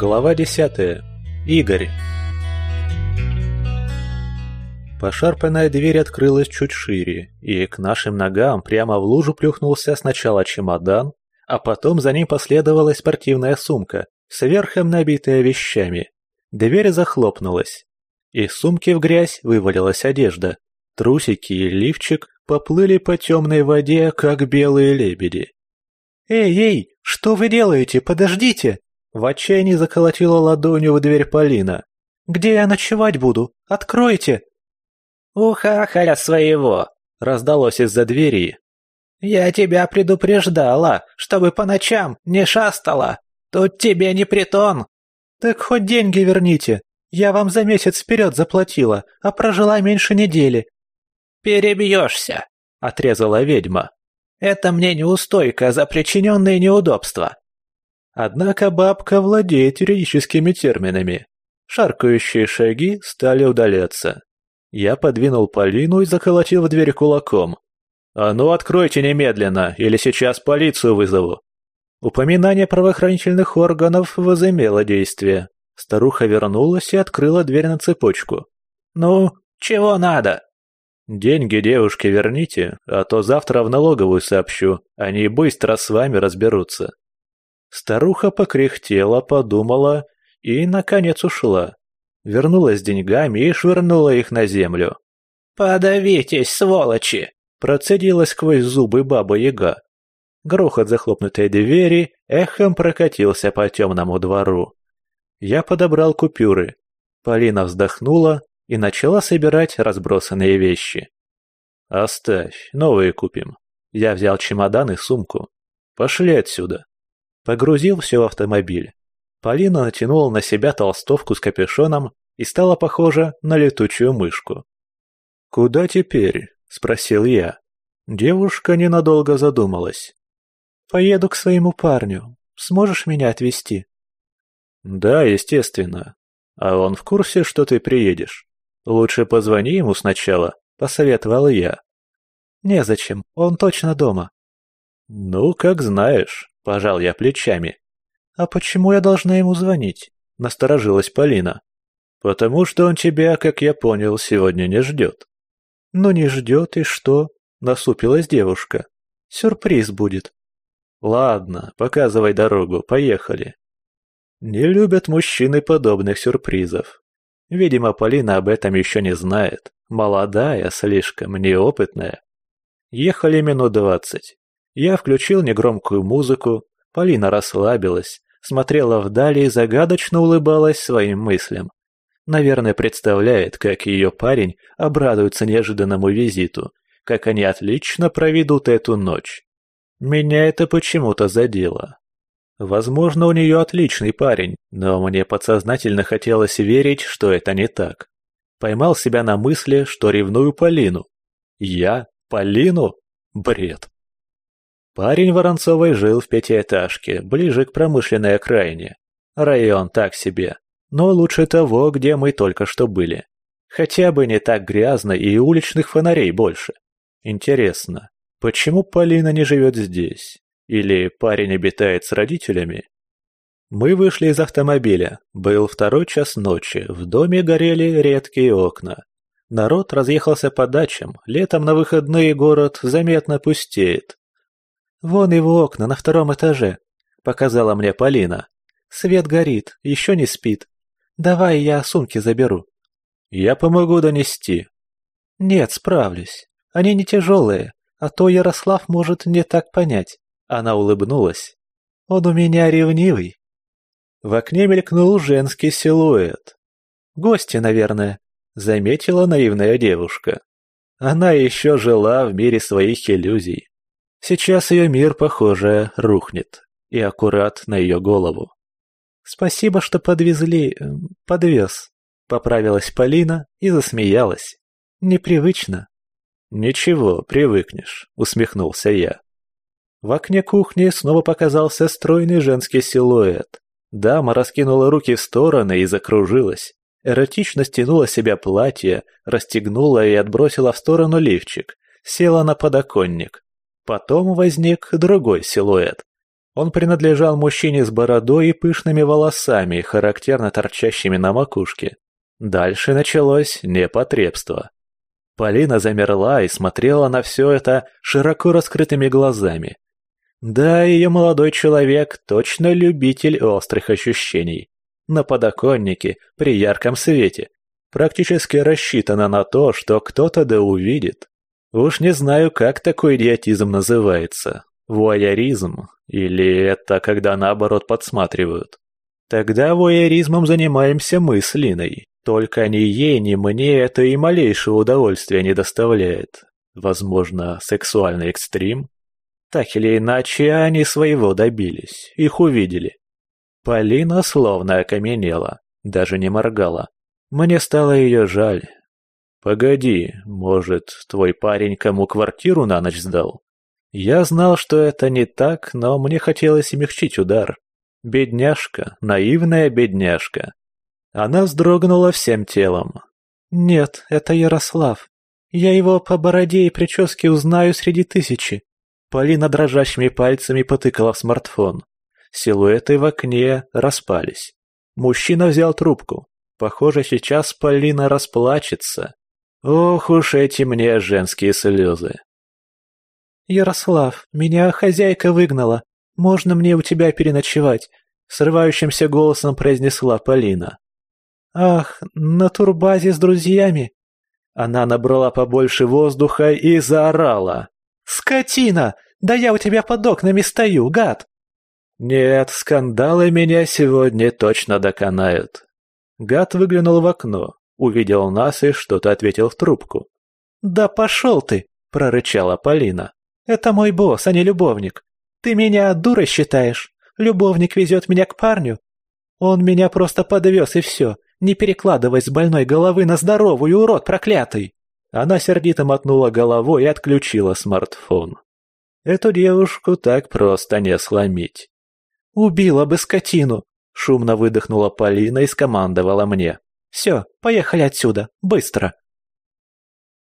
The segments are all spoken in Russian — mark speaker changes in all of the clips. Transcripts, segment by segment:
Speaker 1: Глава 10. Игорь. Пошарпанная дверь открылась чуть шире, и к нашим ногам прямо в лужу плюхнулся сначала чемодан, а потом за ним последовала спортивная сумка, сверхом набитая вещами. Дверь захлопнулась. Из сумки в грязь вывалилась одежда. Трусики и лифчик поплыли по темной воде, как белые лебеди.
Speaker 2: «Эй, эй, что вы делаете? Подождите!»
Speaker 1: В отчаянии заколотила ладонью в дверь Полина.
Speaker 2: «Где я ночевать буду? Откройте!»
Speaker 3: «Ухахаля своего!» — раздалось из-за двери. «Я тебя предупреждала, чтобы по ночам не шастала. Тут тебе не притон!»
Speaker 2: «Так хоть деньги верните. Я вам за месяц вперед заплатила, а прожила меньше недели».
Speaker 3: «Перебьешься!» — отрезала ведьма. «Это мне неустойка за причиненные неудобства.
Speaker 1: Однако бабка владеет юридическими терминами. Шаркающие шаги стали удаляться. Я подвинул Полину и заколотил в дверь кулаком. «А ну откройте немедленно, или сейчас полицию вызову!» Упоминание правоохранительных органов возымело действие. Старуха вернулась и открыла дверь на цепочку.
Speaker 3: «Ну, чего надо?»
Speaker 1: «Деньги девушке верните, а то завтра в налоговую сообщу, они быстро с вами разберутся». Старуха покряхтела, подумала и, наконец, ушла. Вернулась с деньгами и швырнула их на землю.
Speaker 3: «Подавитесь, сволочи!»
Speaker 1: – процедила сквозь зубы баба-яга. Грохот захлопнутой двери эхом прокатился по темному двору. Я подобрал купюры. Полина вздохнула и начала собирать разбросанные вещи. «Оставь, новые купим». Я взял чемодан и сумку. «Пошли отсюда». Погрузил все в автомобиль. Полина натянула на себя толстовку с капюшоном и стала похожа на летучую мышку. «Куда теперь?» – спросил я. Девушка ненадолго задумалась.
Speaker 2: «Поеду к своему парню. Сможешь меня отвезти?»
Speaker 1: «Да, естественно. А он в курсе, что ты приедешь? Лучше позвони ему сначала», – посоветовал я.
Speaker 2: «Незачем, он точно дома».
Speaker 1: «Ну, как знаешь». — пожал я плечами.
Speaker 2: «А почему я должна ему звонить?» — насторожилась Полина.
Speaker 1: «Потому что он тебя, как я понял, сегодня не ждет».
Speaker 2: «Ну не ждет, и что?» — насупилась девушка. «Сюрприз будет».
Speaker 1: «Ладно, показывай дорогу, поехали». Не любят мужчины подобных сюрпризов. Видимо, Полина об этом еще не знает. Молодая, слишком неопытная. Ехали минут двадцать. Я включил негромкую музыку, Полина расслабилась, смотрела вдали и загадочно улыбалась своим мыслям. Наверное, представляет, как ее парень обрадуется неожиданному визиту, как они отлично проведут эту ночь. Меня это почему-то задело. Возможно, у нее отличный парень, но мне подсознательно хотелось верить, что это не так. Поймал себя на мысли, что ревную Полину. Я? Полину? Бред. Парень Воронцовой жил в пятиэтажке, ближе к промышленной окраине. Район так себе, но лучше того, где мы только что были. Хотя бы не так грязно и уличных фонарей больше. Интересно, почему Полина не живет здесь? Или парень обитает с родителями? Мы вышли из автомобиля. Был второй час ночи, в доме горели редкие окна. Народ разъехался по дачам, летом на выходные город заметно пустеет.
Speaker 2: «Вон его окна на втором этаже», — показала мне Полина. «Свет горит, еще не спит. Давай я сумки заберу».
Speaker 1: «Я помогу донести».
Speaker 2: «Нет, справлюсь. Они не тяжелые, а то Ярослав может не так понять». Она улыбнулась. «Он у меня ревнивый».
Speaker 1: В окне мелькнул женский силуэт.
Speaker 2: «Гости, наверное», — заметила наивная девушка.
Speaker 1: Она еще жила в мире своих иллюзий. Сейчас ее мир, похоже, рухнет. И аккурат на ее голову.
Speaker 2: «Спасибо, что подвезли... Э, подвез», — поправилась Полина и засмеялась. «Непривычно».
Speaker 1: «Ничего, привыкнешь», — усмехнулся я. В окне кухни снова показался стройный женский силуэт. Дама раскинула руки в стороны и закружилась. Эротично стянула себя платье, расстегнула и отбросила в сторону лифчик. Села на подоконник. Потом возник другой силуэт. Он принадлежал мужчине с бородой и пышными волосами, характерно торчащими на макушке. Дальше началось непотребство. Полина замерла и смотрела на все это широко раскрытыми глазами. Да, ее молодой человек точно любитель острых ощущений. На подоконнике, при ярком свете. Практически рассчитано на то, что кто-то да увидит. Уж не знаю, как такой идиотизм называется. Вуайеризм? Или это когда наоборот подсматривают? Тогда вуайеризмом занимаемся мы с Линой. Только ни ей, ни мне это и малейшего удовольствия не доставляет. Возможно, сексуальный экстрим? Так или иначе, они своего добились, их увидели. Полина словно окаменела, даже не моргала. Мне стало ее жаль. «Погоди, может, твой парень кому квартиру на ночь сдал?» Я знал, что это не так, но мне хотелось смягчить удар. Бедняжка, наивная бедняжка. Она вздрогнула всем телом.
Speaker 2: «Нет, это Ярослав. Я его по бороде и прическе узнаю среди тысячи».
Speaker 1: Полина дрожащими пальцами потыкала в смартфон. Силуэты в окне распались. Мужчина взял трубку. Похоже, сейчас Полина расплачется. Ох уж эти мне женские слезы.
Speaker 2: «Ярослав, меня хозяйка выгнала. Можно мне у тебя переночевать?» Срывающимся голосом произнесла Полина. «Ах, на турбазе с друзьями?»
Speaker 1: Она набрала побольше воздуха и заорала.
Speaker 2: «Скотина! Да я у тебя под окнами стою, гад!»
Speaker 1: «Нет, скандалы меня сегодня точно доконают». Гад выглянул в окно, увидел нас и что-то ответил в трубку.
Speaker 2: «Да пошел ты!» – прорычала Полина. Это мой босс, а не любовник. Ты меня дурой считаешь? Любовник везет меня к парню? Он меня просто подвез и все. Не перекладывай с больной головы на здоровую, урод проклятый!»
Speaker 1: Она сердито мотнула головой и отключила смартфон. Эту девушку так просто не сломить.
Speaker 2: «Убила бы скотину!» — шумно выдохнула Полина и скомандовала мне. «Все, поехали отсюда, быстро!»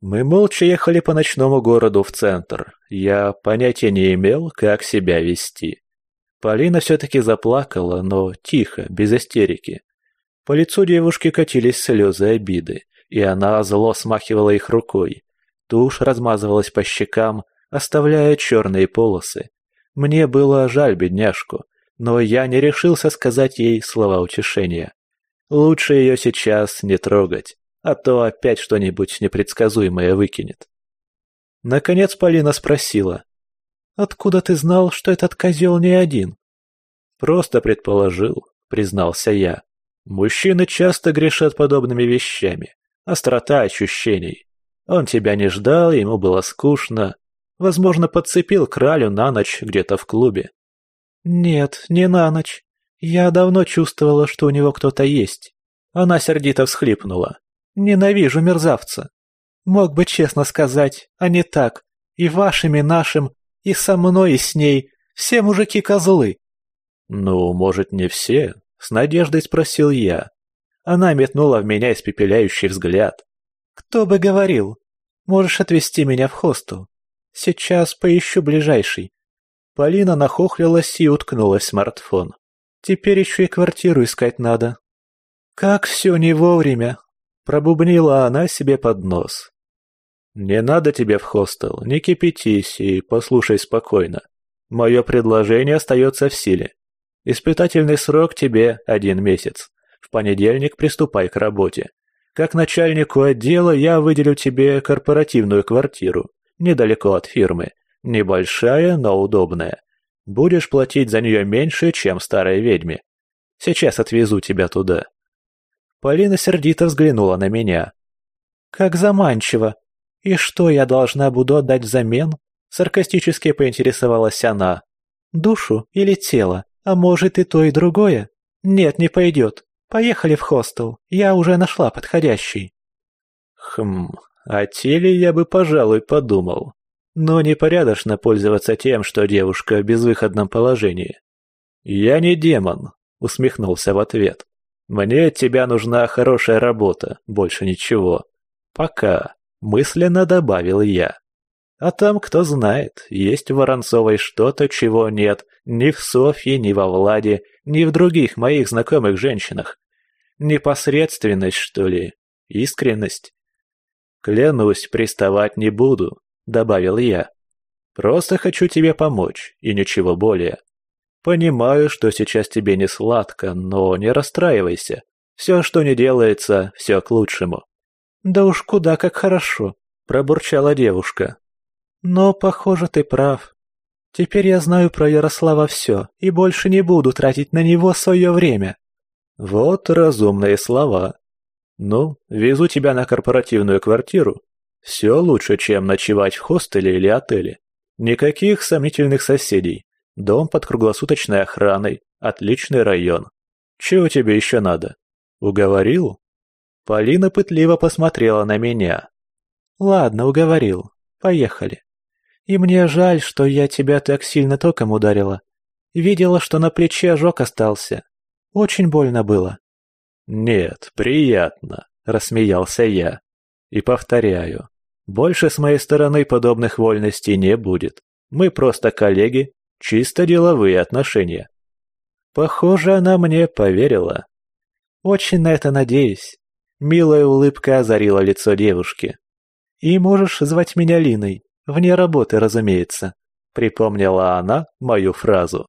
Speaker 1: Мы молча ехали по ночному городу в центр. Я понятия не имел, как себя вести. Полина все-таки заплакала, но тихо, без истерики. По лицу девушки катились слезы обиды, и она зло смахивала их рукой. Тушь размазывалась по щекам, оставляя черные полосы. Мне было жаль бедняжку, но я не решился сказать ей слова утешения. Лучше ее сейчас не трогать а то опять что-нибудь непредсказуемое выкинет. Наконец Полина спросила. «Откуда ты знал, что этот козел не один?» «Просто предположил», — признался я. «Мужчины часто грешат подобными вещами. Острота ощущений. Он тебя не ждал, ему было скучно. Возможно, подцепил кралю на ночь где-то в клубе».
Speaker 2: «Нет, не на ночь. Я давно чувствовала, что у него кто-то есть».
Speaker 1: Она сердито всхлипнула.
Speaker 2: Ненавижу мерзавца. Мог бы честно сказать, а не так. И вашим, и нашим, и со мной, и с ней. Все мужики козлы.
Speaker 1: Ну, может, не все? С надеждой спросил я. Она метнула в меня испепеляющий взгляд.
Speaker 2: Кто бы говорил? Можешь отвезти меня в хостел. Сейчас поищу ближайший.
Speaker 1: Полина нахохлилась и уткнулась в смартфон.
Speaker 2: Теперь еще и квартиру искать надо. Как все не вовремя,
Speaker 1: Пробубнила она себе под нос. «Не надо тебе в хостел, не кипятись и послушай спокойно. Мое предложение остается в силе. Испытательный срок тебе один месяц. В понедельник приступай к работе. Как начальнику отдела я выделю тебе корпоративную квартиру, недалеко от фирмы. Небольшая, но удобная. Будешь платить за нее меньше, чем старой ведьме. Сейчас отвезу тебя туда.
Speaker 2: Полина сердито взглянула на меня. «Как заманчиво! И что я должна буду отдать взамен?» Саркастически поинтересовалась она. «Душу или тело? А может и то, и другое? Нет, не пойдет. Поехали в хостел. Я уже нашла подходящий».
Speaker 1: Хм, о теле я бы, пожалуй, подумал. Но непорядочно пользоваться тем, что девушка в безвыходном положении. «Я не демон», — усмехнулся в ответ. Мне от тебя нужна хорошая работа, больше ничего. Пока, мысленно добавил я. А там, кто знает, есть в Воронцовой что-то, чего нет ни в Софье, ни во Владе, ни в других моих знакомых женщинах. Непосредственность, что ли? Искренность? Клянусь, приставать не буду, добавил я. Просто хочу тебе помочь, и ничего более. Понимаю, что сейчас тебе не сладко, но не расстраивайся. Все, что не делается, все к лучшему.
Speaker 2: Да уж куда как хорошо, пробурчала девушка. Но, похоже, ты прав. Теперь я знаю про Ярослава все и больше не буду тратить на него свое время.
Speaker 1: Вот разумные слова. Ну, везу тебя на корпоративную квартиру. Все лучше, чем ночевать в хостеле или отеле. Никаких сомнительных соседей. Дом под круглосуточной охраной. Отличный район. Чего тебе еще надо? Уговорил? Полина пытливо посмотрела на меня.
Speaker 2: Ладно, уговорил. Поехали. И мне жаль, что я тебя так сильно током ударила. Видела, что на плече ожог остался. Очень больно было.
Speaker 1: Нет, приятно, рассмеялся я. И повторяю, больше с моей стороны подобных вольностей не будет. Мы просто коллеги, чисто деловые отношения. Похоже, она мне поверила.
Speaker 2: Очень на это надеюсь. Милая улыбка озарила лицо девушки. И можешь звать меня Линой, вне работы, разумеется, припомнила она мою фразу.